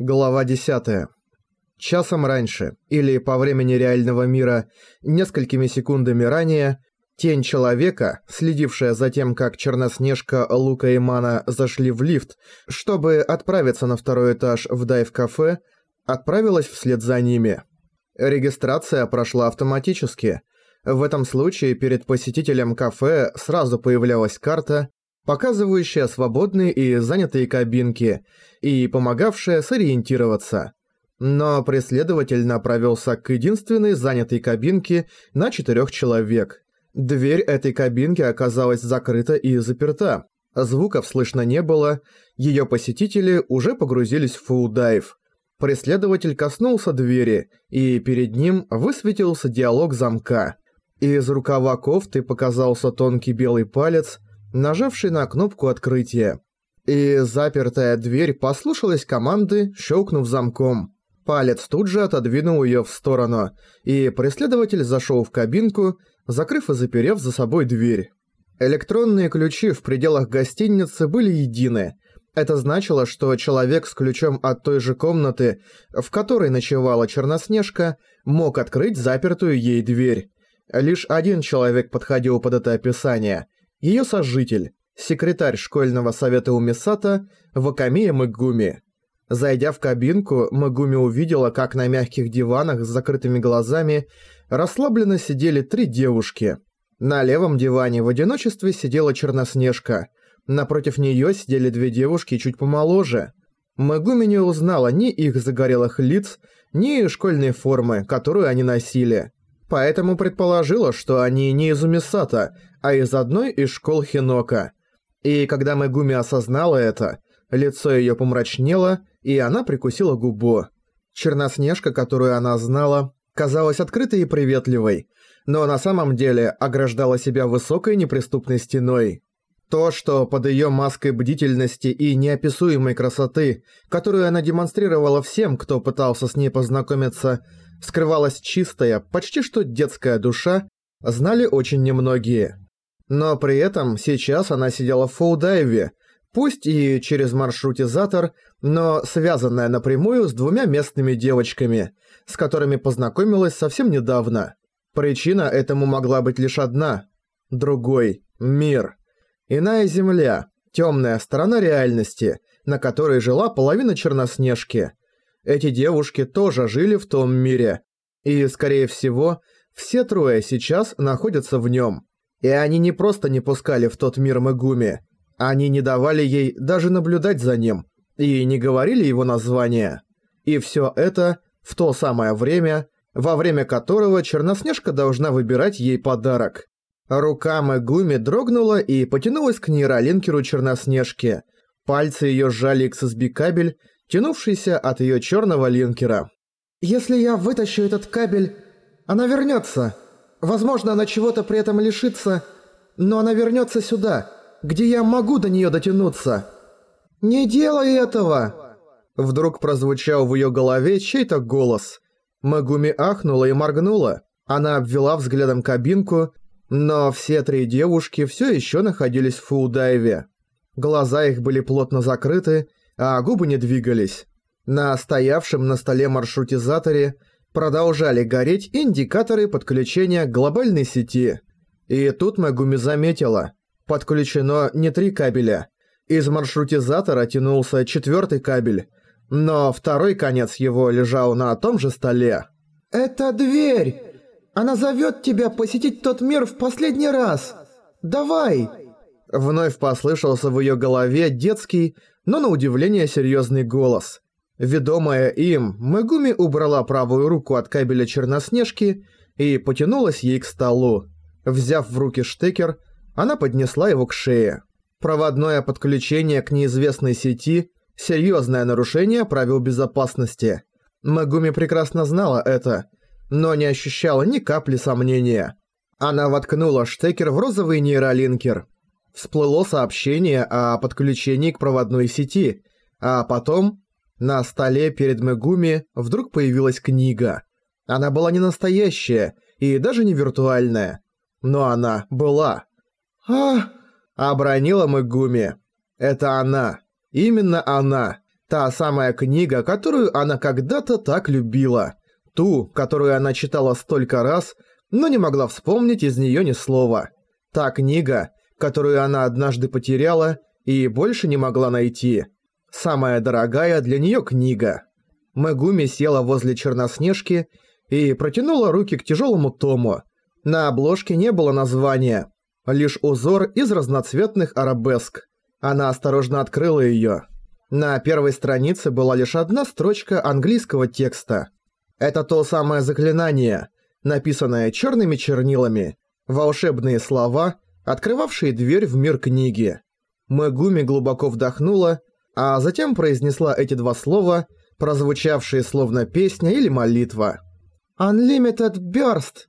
Глава 10. Часом раньше, или по времени реального мира, несколькими секундами ранее, тень человека, следившая за тем, как Черноснежка, Лука и Мана зашли в лифт, чтобы отправиться на второй этаж в дайв-кафе, отправилась вслед за ними. Регистрация прошла автоматически. В этом случае перед посетителем кафе сразу появлялась карта, показывающая свободные и занятые кабинки и помогавшая сориентироваться. Но преследователь направился к единственной занятой кабинке на четырех человек. Дверь этой кабинки оказалась закрыта и заперта. Звуков слышно не было, ее посетители уже погрузились в фулл-дайв. Преследователь коснулся двери, и перед ним высветился диалог замка. Из рукава кофты показался тонкий белый палец, нажавший на кнопку открытия. И запертая дверь послушалась команды, щелкнув замком. Палец тут же отодвинул ее в сторону, и преследователь зашел в кабинку, закрыв и заперев за собой дверь. Электронные ключи в пределах гостиницы были едины. Это значило, что человек с ключом от той же комнаты, в которой ночевала Черноснежка, мог открыть запертую ей дверь. Лишь один человек подходил под это описание – ее сожитель, секретарь школьного совета Умисата Вакамия Мэгуми. Зайдя в кабинку, Магуми увидела, как на мягких диванах с закрытыми глазами расслабленно сидели три девушки. На левом диване в одиночестве сидела Черноснежка. Напротив нее сидели две девушки чуть помоложе. Магуми не узнала ни их загорелых лиц, ни школьной формы, которую они носили. Поэтому предположила, что они не из Умисата, а из одной из школ Хинока. И когда Мегуми осознала это, лицо её помрачнело, и она прикусила губу. Черноснежка, которую она знала, казалась открытой и приветливой, но на самом деле ограждала себя высокой неприступной стеной. То, что под её маской бдительности и неописуемой красоты, которую она демонстрировала всем, кто пытался с ней познакомиться, скрывалась чистая, почти что детская душа, знали очень немногие. Но при этом сейчас она сидела в фулдайве, пусть и через маршрутизатор, но связанная напрямую с двумя местными девочками, с которыми познакомилась совсем недавно. Причина этому могла быть лишь одна. Другой. Мир. Иная земля. Темная сторона реальности, на которой жила половина Черноснежки. Эти девушки тоже жили в том мире. И, скорее всего, все трое сейчас находятся в нем. И они не просто не пускали в тот мир Мегуми, они не давали ей даже наблюдать за ним и не говорили его название. И все это в то самое время, во время которого Черноснежка должна выбирать ей подарок. Рука Мегуми дрогнула и потянулась к нейролинкеру Черноснежки. Пальцы ее сжали XSB-кабель, тянувшийся от ее черного линкера. «Если я вытащу этот кабель, она вернется. Возможно, она чего-то при этом лишится, но она вернется сюда, где я могу до нее дотянуться. Не делай этого!» Вдруг прозвучал в ее голове чей-то голос. Магуми ахнула и моргнула. Она обвела взглядом кабинку, но все три девушки все еще находились в фулдайве. Глаза их были плотно закрыты, а губы не двигались. На стоявшем на столе маршрутизаторе продолжали гореть индикаторы подключения к глобальной сети. И тут Мегуми заметила, подключено не три кабеля. Из маршрутизатора тянулся четвертый кабель, но второй конец его лежал на том же столе. «Это дверь! Она зовет тебя посетить тот мир в последний раз! Давай!» Вновь послышался в ее голове детский, но на удивление серьезный голос – Ведомая им, Мегуми убрала правую руку от кабеля Черноснежки и потянулась ей к столу. Взяв в руки штекер, она поднесла его к шее. Проводное подключение к неизвестной сети – серьезное нарушение правил безопасности. Мегуми прекрасно знала это, но не ощущала ни капли сомнения. Она воткнула штекер в розовый нейролинкер. Всплыло сообщение о подключении к проводной сети, а потом на столе перед Мегуми вдруг появилась книга. Она была не настоящая и даже не виртуальная. Но она была. «А!» – обронила Мегуми. «Это она. Именно она. Та самая книга, которую она когда-то так любила. Ту, которую она читала столько раз, но не могла вспомнить из нее ни слова. Та книга, которую она однажды потеряла и больше не могла найти. Самая дорогая для нее книга. Мегуми села возле Черноснежки и протянула руки к тяжелому тому. На обложке не было названия, лишь узор из разноцветных арабеск. Она осторожно открыла ее. На первой странице была лишь одна строчка английского текста. Это то самое заклинание, написанное черными чернилами, волшебные слова, открывавшие дверь в мир книги. Мэгуми глубоко вдохнула, а затем произнесла эти два слова, прозвучавшие словно песня или молитва. «Unlimited Burst!»